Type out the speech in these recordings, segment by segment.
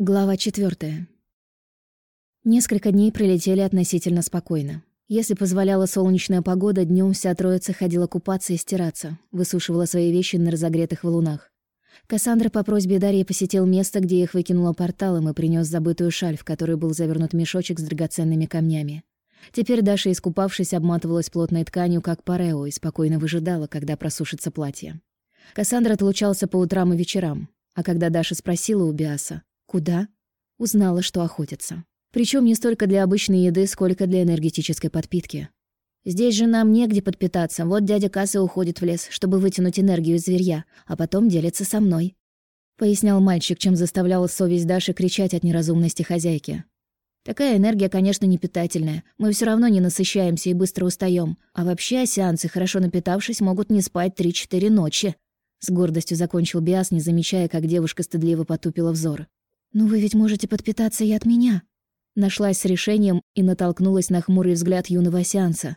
Глава четвертая. Несколько дней пролетели относительно спокойно. Если позволяла солнечная погода, днем вся троица ходила купаться и стираться, высушивала свои вещи на разогретых валунах. Кассандра по просьбе Дарьи посетил место, где их выкинуло порталом и принес забытую шаль, в которой был завернут мешочек с драгоценными камнями. Теперь Даша, искупавшись, обматывалась плотной тканью, как парео, и спокойно выжидала, когда просушится платье. Кассандра отлучался по утрам и вечерам, а когда Даша спросила у Биаса, Куда? Узнала, что охотятся. Причем не столько для обычной еды, сколько для энергетической подпитки. Здесь же нам негде подпитаться. Вот дядя Касса уходит в лес, чтобы вытянуть энергию из зверья, а потом делится со мной. Пояснял мальчик, чем заставлял совесть Даши кричать от неразумности хозяйки. Такая энергия, конечно, не питательная. Мы все равно не насыщаемся и быстро устаем. А вообще, сеансы, хорошо напитавшись, могут не спать три-четыре ночи. С гордостью закончил Биас, не замечая, как девушка стыдливо потупила взор. «Но вы ведь можете подпитаться и от меня». Нашлась с решением и натолкнулась на хмурый взгляд юного сеанса.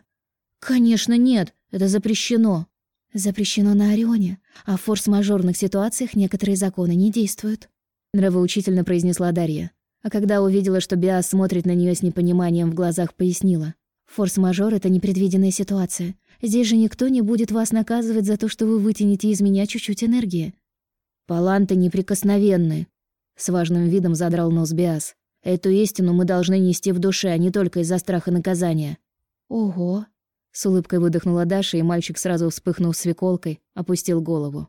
«Конечно нет, это запрещено». «Запрещено на Орионе, а в форс-мажорных ситуациях некоторые законы не действуют», — нравоучительно произнесла Дарья. А когда увидела, что Биас смотрит на нее с непониманием в глазах, пояснила. «Форс-мажор — это непредвиденная ситуация. Здесь же никто не будет вас наказывать за то, что вы вытянете из меня чуть-чуть энергии». «Паланты неприкосновенны», с важным видом задрал нос Биас. «Эту истину мы должны нести в душе, а не только из-за страха наказания». «Ого!» С улыбкой выдохнула Даша, и мальчик, сразу вспыхнув свеколкой, опустил голову.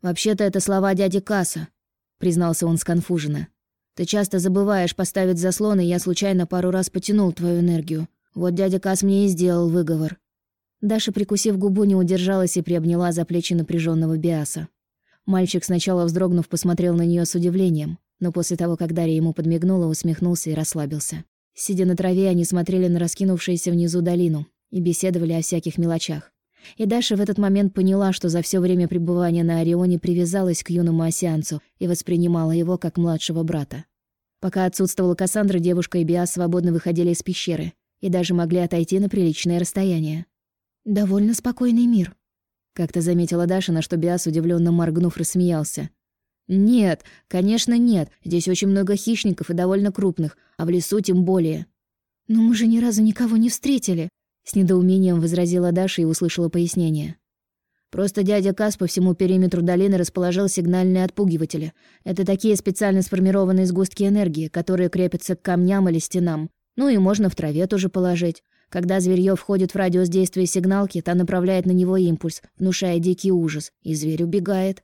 «Вообще-то это слова дяди Касса», — признался он сконфуженно. «Ты часто забываешь поставить заслон, и я случайно пару раз потянул твою энергию. Вот дядя Кас мне и сделал выговор». Даша, прикусив губу, не удержалась и приобняла за плечи напряженного Биаса. Мальчик, сначала вздрогнув, посмотрел на нее с удивлением, но после того, как Дарья ему подмигнула, усмехнулся и расслабился. Сидя на траве, они смотрели на раскинувшуюся внизу долину и беседовали о всяких мелочах. И Даша в этот момент поняла, что за все время пребывания на Орионе привязалась к юному осянцу и воспринимала его как младшего брата. Пока отсутствовала Кассандра, девушка и Биа свободно выходили из пещеры и даже могли отойти на приличное расстояние. «Довольно спокойный мир», как-то заметила Даша, на что Биас, удивленно моргнув, рассмеялся. «Нет, конечно нет. Здесь очень много хищников и довольно крупных, а в лесу тем более». «Но мы же ни разу никого не встретили», — с недоумением возразила Даша и услышала пояснение. «Просто дядя Кас по всему периметру долины расположил сигнальные отпугиватели. Это такие специально сформированные сгустки энергии, которые крепятся к камням или стенам. Ну и можно в траве тоже положить. Когда зверьё входит в радиус действия сигналки, та направляет на него импульс, внушая дикий ужас, и зверь убегает.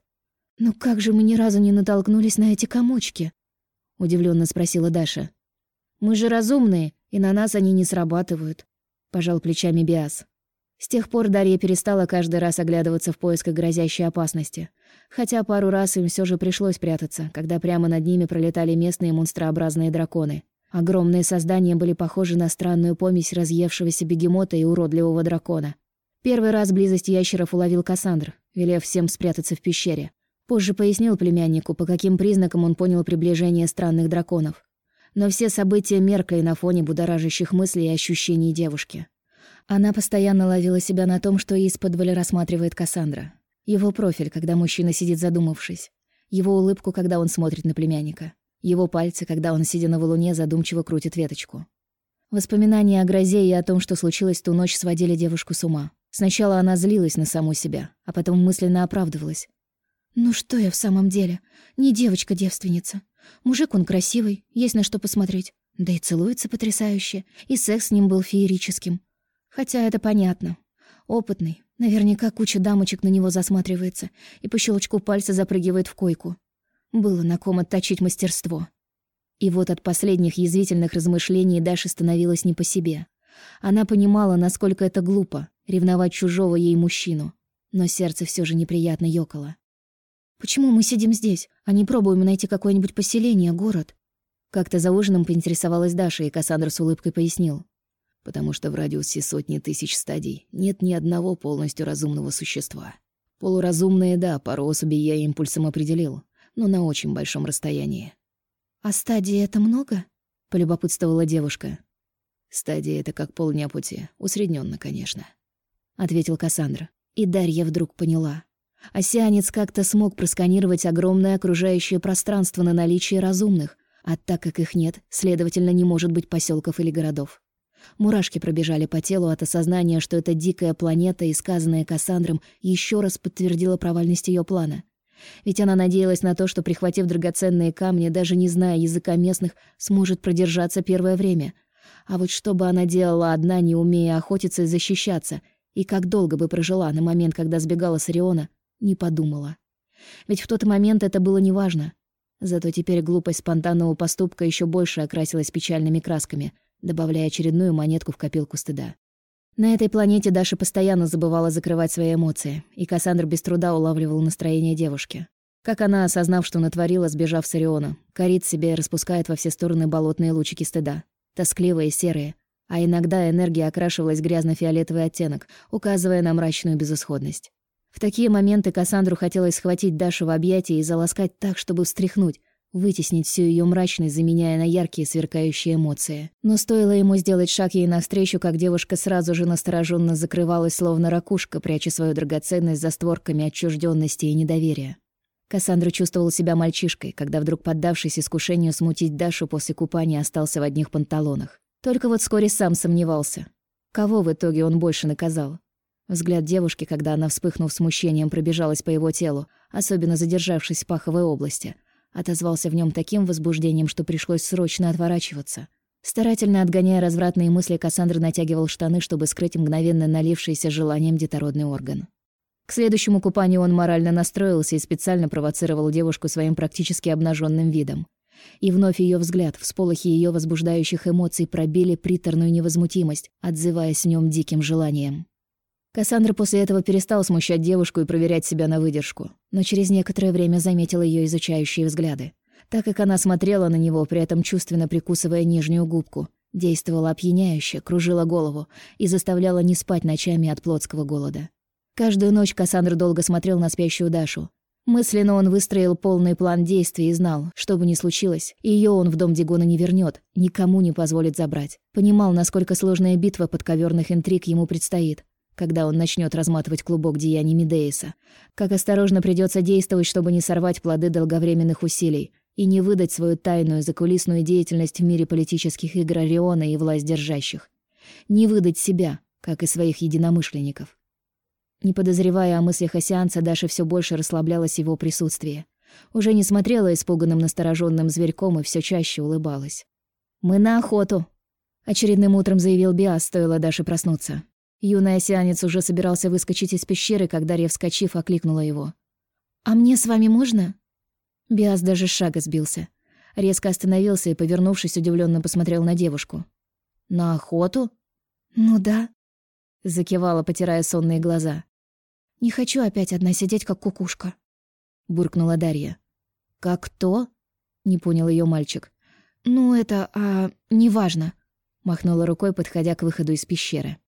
«Ну как же мы ни разу не натолкнулись на эти комочки?» — удивленно спросила Даша. «Мы же разумные, и на нас они не срабатывают», — пожал плечами Биас. С тех пор Дарья перестала каждый раз оглядываться в поисках грозящей опасности. Хотя пару раз им все же пришлось прятаться, когда прямо над ними пролетали местные монстрообразные драконы. Огромные создания были похожи на странную помесь разъевшегося бегемота и уродливого дракона. Первый раз близость ящеров уловил Кассандр, велев всем спрятаться в пещере. Позже пояснил племяннику, по каким признакам он понял приближение странных драконов. Но все события меркли на фоне будоражащих мыслей и ощущений девушки. Она постоянно ловила себя на том, что из-под рассматривает Кассандра. Его профиль, когда мужчина сидит задумавшись. Его улыбку, когда он смотрит на племянника. Его пальцы, когда он, сидя на валуне, задумчиво крутит веточку. Воспоминания о грозе и о том, что случилось ту ночь, сводили девушку с ума. Сначала она злилась на саму себя, а потом мысленно оправдывалась. «Ну что я в самом деле? Не девочка-девственница. Мужик он красивый, есть на что посмотреть. Да и целуется потрясающе, и секс с ним был феерическим. Хотя это понятно. Опытный, наверняка куча дамочек на него засматривается и по щелчку пальца запрыгивает в койку. Было на ком отточить мастерство. И вот от последних язвительных размышлений Даше становилось не по себе. Она понимала, насколько это глупо — ревновать чужого ей мужчину. Но сердце все же неприятно ёкало. «Почему мы сидим здесь, а не пробуем найти какое-нибудь поселение, город?» Как-то за ужином поинтересовалась Даша, и Кассандр с улыбкой пояснил. «Потому что в радиусе сотни тысяч стадий нет ни одного полностью разумного существа. Полуразумные, да, пару особей я импульсом определил, но на очень большом расстоянии. «А стадии это много?» — полюбопытствовала девушка. «Стадия — это как полдня пути, усредненно, конечно», — ответил Кассандра. И Дарья вдруг поняла. Осянец как-то смог просканировать огромное окружающее пространство на наличие разумных, А так как их нет, следовательно, не может быть поселков или городов. Мурашки пробежали по телу от осознания, что эта дикая планета, и сказанная Кассандром, еще раз подтвердила провальность ее плана. Ведь она надеялась на то, что, прихватив драгоценные камни, даже не зная языка местных, сможет продержаться первое время. А вот что бы она делала одна, не умея охотиться и защищаться, и как долго бы прожила на момент, когда сбегала с Ориона, не подумала. Ведь в тот момент это было неважно. Зато теперь глупость спонтанного поступка еще больше окрасилась печальными красками, добавляя очередную монетку в копилку стыда. На этой планете Даша постоянно забывала закрывать свои эмоции, и Кассандр без труда улавливал настроение девушки. Как она, осознав, что натворила, сбежав с Ориона, корит себе и распускает во все стороны болотные лучики стыда. Тоскливые, серые. А иногда энергия окрашивалась грязно-фиолетовый оттенок, указывая на мрачную безысходность. В такие моменты Кассандру хотелось схватить Дашу в объятия и заласкать так, чтобы встряхнуть, вытеснить всю ее мрачность, заменяя на яркие сверкающие эмоции. Но стоило ему сделать шаг ей навстречу, как девушка сразу же настороженно закрывалась, словно ракушка, пряча свою драгоценность за створками отчужденности и недоверия. Кассандра чувствовал себя мальчишкой, когда вдруг, поддавшись искушению смутить Дашу после купания, остался в одних панталонах. Только вот вскоре сам сомневался. Кого в итоге он больше наказал? Взгляд девушки, когда она, вспыхнув смущением, пробежалась по его телу, особенно задержавшись в паховой области, отозвался в нем таким возбуждением, что пришлось срочно отворачиваться. Старательно отгоняя развратные мысли, Кассандра натягивал штаны, чтобы скрыть мгновенно налившийся желанием детородный орган. К следующему купанию он морально настроился и специально провоцировал девушку своим практически обнаженным видом. И вновь ее взгляд, всполохи ее возбуждающих эмоций пробили приторную невозмутимость, отзываясь в нем диким желанием. Кассандра после этого перестал смущать девушку и проверять себя на выдержку, но через некоторое время заметил ее изучающие взгляды. Так как она смотрела на него, при этом чувственно прикусывая нижнюю губку, действовала опьяняюще, кружила голову и заставляла не спать ночами от плотского голода. Каждую ночь Кассандра долго смотрел на спящую Дашу. Мысленно он выстроил полный план действий и знал, что бы ни случилось, ее он в дом Дигона не вернет, никому не позволит забрать. Понимал, насколько сложная битва подковерных интриг ему предстоит, когда он начнет разматывать клубок деяний Медеиса. Как осторожно придется действовать, чтобы не сорвать плоды долговременных усилий и не выдать свою тайную закулисную деятельность в мире политических игр Ориона и власть держащих. Не выдать себя, как и своих единомышленников. Не подозревая о мыслях Осеанца, Даша все больше расслаблялась его присутствии. Уже не смотрела испуганным настороженным зверьком и все чаще улыбалась. «Мы на охоту!» Очередным утром заявил Биас, стоило Даше проснуться. Юный осянец уже собирался выскочить из пещеры, когда Рев, вскочив, окликнула его. «А мне с вами можно?» Биас даже шага сбился. Резко остановился и, повернувшись, удивленно посмотрел на девушку. «На охоту?» «Ну да», — закивала, потирая сонные глаза. «Не хочу опять одна сидеть, как кукушка», — буркнула Дарья. «Как кто?» — не понял ее мальчик. «Ну, это, а, неважно», — махнула рукой, подходя к выходу из пещеры.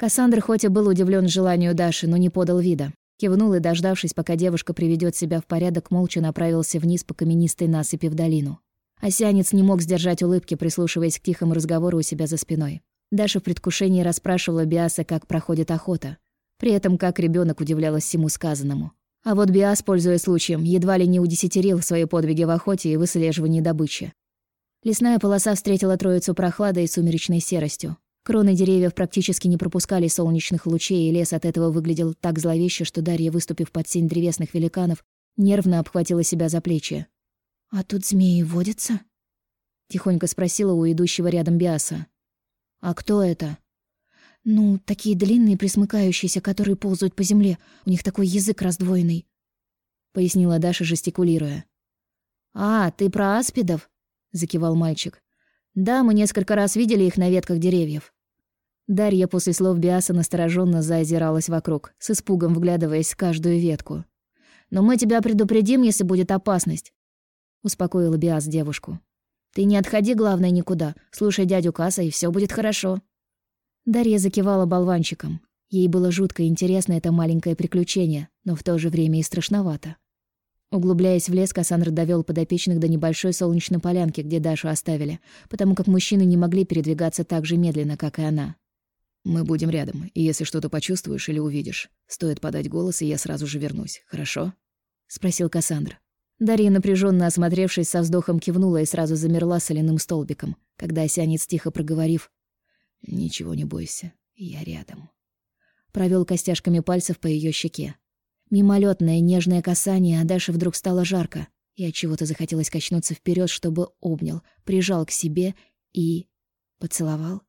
Кассандр хоть и был удивлен желанию Даши, но не подал вида. Кивнул и, дождавшись, пока девушка приведет себя в порядок, молча направился вниз по каменистой насыпи в долину. Осянец не мог сдержать улыбки, прислушиваясь к тихому разговору у себя за спиной. Даша в предвкушении расспрашивала Биаса, как проходит охота. При этом как ребенок удивлялась всему сказанному. А вот Биас, пользуясь случаем, едва ли не удесятерил свои подвиги в охоте и выслеживании добычи. Лесная полоса встретила троицу прохладой и сумеречной серостью. Кроны деревьев практически не пропускали солнечных лучей, и лес от этого выглядел так зловеще, что Дарья, выступив под сень древесных великанов, нервно обхватила себя за плечи. «А тут змеи водятся?» — тихонько спросила у идущего рядом Биаса. «А кто это?» «Ну, такие длинные, присмыкающиеся, которые ползают по земле. У них такой язык раздвоенный», — пояснила Даша, жестикулируя. «А, ты про аспидов?» — закивал мальчик. Да, мы несколько раз видели их на ветках деревьев. Дарья после слов Биаса настороженно заозиралась вокруг, с испугом вглядываясь в каждую ветку. «Но мы тебя предупредим, если будет опасность», — успокоила Биас девушку. «Ты не отходи, главное, никуда. Слушай дядю Каса, и все будет хорошо». Дарья закивала болванчиком. Ей было жутко интересно это маленькое приключение, но в то же время и страшновато. Углубляясь в лес, Кассандра довел подопечных до небольшой солнечной полянки, где Дашу оставили, потому как мужчины не могли передвигаться так же медленно, как и она. «Мы будем рядом, и если что-то почувствуешь или увидишь, стоит подать голос, и я сразу же вернусь, хорошо?» — спросил Кассандра. Дарья, напряженно осмотревшись, со вздохом кивнула и сразу замерла соляным столбиком, когда осянец, тихо проговорив «Ничего не бойся, я рядом». Провел костяшками пальцев по ее щеке. Мимолетное нежное касание, а дальше вдруг стало жарко, и от чего то захотелось качнуться вперед, чтобы обнял, прижал к себе и... поцеловал.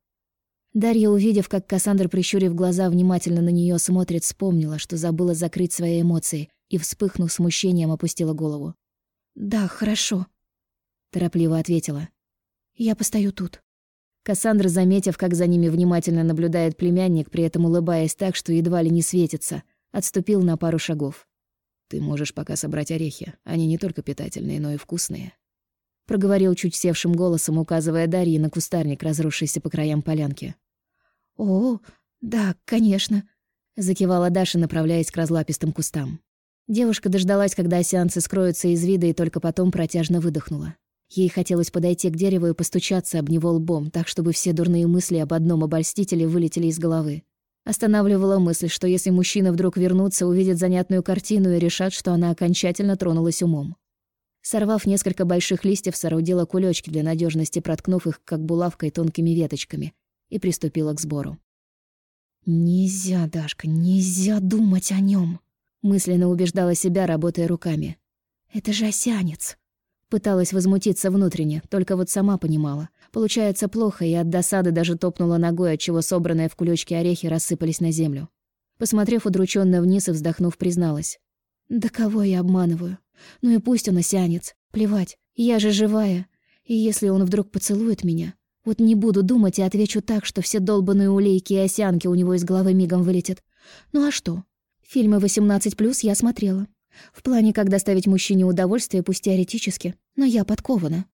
Дарья, увидев, как Кассандра, прищурив глаза, внимательно на нее смотрит, вспомнила, что забыла закрыть свои эмоции и, вспыхнув смущением, опустила голову. «Да, хорошо», — торопливо ответила. «Я постою тут». Кассандра, заметив, как за ними внимательно наблюдает племянник, при этом улыбаясь так, что едва ли не светится, отступил на пару шагов. «Ты можешь пока собрать орехи. Они не только питательные, но и вкусные». Проговорил чуть севшим голосом, указывая Дарье на кустарник, разросшийся по краям полянки. «О, да, конечно», — закивала Даша, направляясь к разлапистым кустам. Девушка дождалась, когда осянцы скроются из вида, и только потом протяжно выдохнула. Ей хотелось подойти к дереву и постучаться об него лбом, так, чтобы все дурные мысли об одном обольстителе вылетели из головы. Останавливала мысль, что если мужчина вдруг вернутся, увидят занятную картину и решат, что она окончательно тронулась умом. Сорвав несколько больших листьев, соорудила кулечки для надежности, проткнув их, как булавкой, тонкими веточками, и приступила к сбору. «Нельзя, Дашка, нельзя думать о нем, мысленно убеждала себя, работая руками. «Это же осянец!» Пыталась возмутиться внутренне, только вот сама понимала. Получается плохо, и от досады даже топнула ногой, отчего собранные в кулечке орехи рассыпались на землю. Посмотрев удрученно вниз и вздохнув, призналась. «Да кого я обманываю? Ну и пусть он осянец. Плевать, я же живая. И если он вдруг поцелует меня, вот не буду думать и отвечу так, что все долбанные улейки и осянки у него из головы мигом вылетят. Ну а что? Фильмы 18+, я смотрела. В плане, как доставить мужчине удовольствие, пусть теоретически, но я подкована.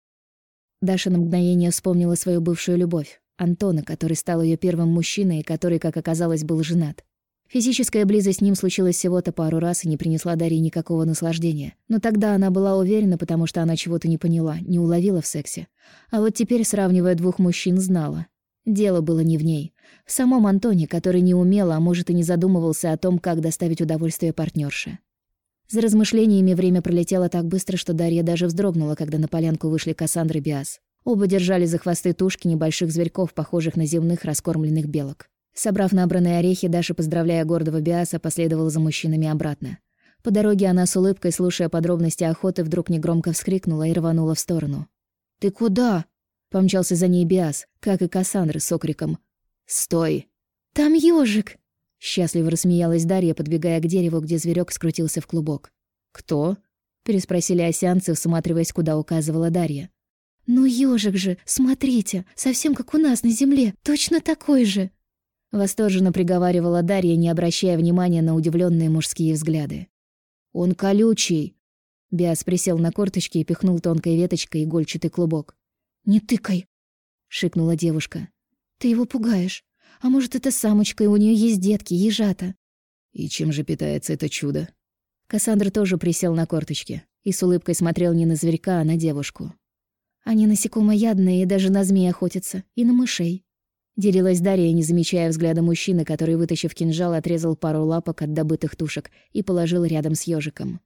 Даша на мгновение вспомнила свою бывшую любовь, Антона, который стал ее первым мужчиной и который, как оказалось, был женат. Физическая близость с ним случилась всего-то пару раз и не принесла Дарье никакого наслаждения. Но тогда она была уверена, потому что она чего-то не поняла, не уловила в сексе. А вот теперь, сравнивая двух мужчин, знала. Дело было не в ней. В самом Антоне, который не умел, а может и не задумывался о том, как доставить удовольствие партнерше. За размышлениями время пролетело так быстро, что Дарья даже вздрогнула, когда на полянку вышли Кассандра и Биас. Оба держали за хвосты тушки небольших зверьков, похожих на земных раскормленных белок. Собрав набранные орехи, Даша, поздравляя гордого Биаса, последовала за мужчинами обратно. По дороге она с улыбкой, слушая подробности охоты, вдруг негромко вскрикнула и рванула в сторону. «Ты куда?» — помчался за ней Биас, как и Кассандра с окриком. «Стой!» «Там ёжик!» — счастливо рассмеялась Дарья, подбегая к дереву, где зверек скрутился в клубок. «Кто?» — переспросили осянцы, всматриваясь, куда указывала Дарья. «Ну ёжик же, смотрите, совсем как у нас на земле, точно такой же!» Восторженно приговаривала Дарья, не обращая внимания на удивленные мужские взгляды. «Он колючий!» Биас присел на корточки и пихнул тонкой веточкой игольчатый клубок. «Не тыкай!» — шикнула девушка. «Ты его пугаешь. А может, это самочка, и у нее есть детки, ежата?» «И чем же питается это чудо?» Кассандра тоже присел на корточки и с улыбкой смотрел не на зверька, а на девушку. «Они насекомоядные и даже на змей охотятся, и на мышей. Делилась Дарья, не замечая взгляда мужчины, который, вытащив кинжал, отрезал пару лапок от добытых тушек и положил рядом с ежиком.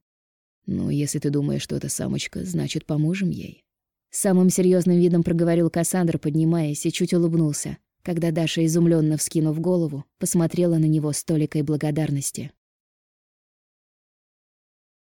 «Ну, если ты думаешь, что это самочка, значит, поможем ей». Самым серьезным видом проговорил Кассандр, поднимаясь, и чуть улыбнулся, когда Даша, изумленно вскинув голову, посмотрела на него с толикой благодарности.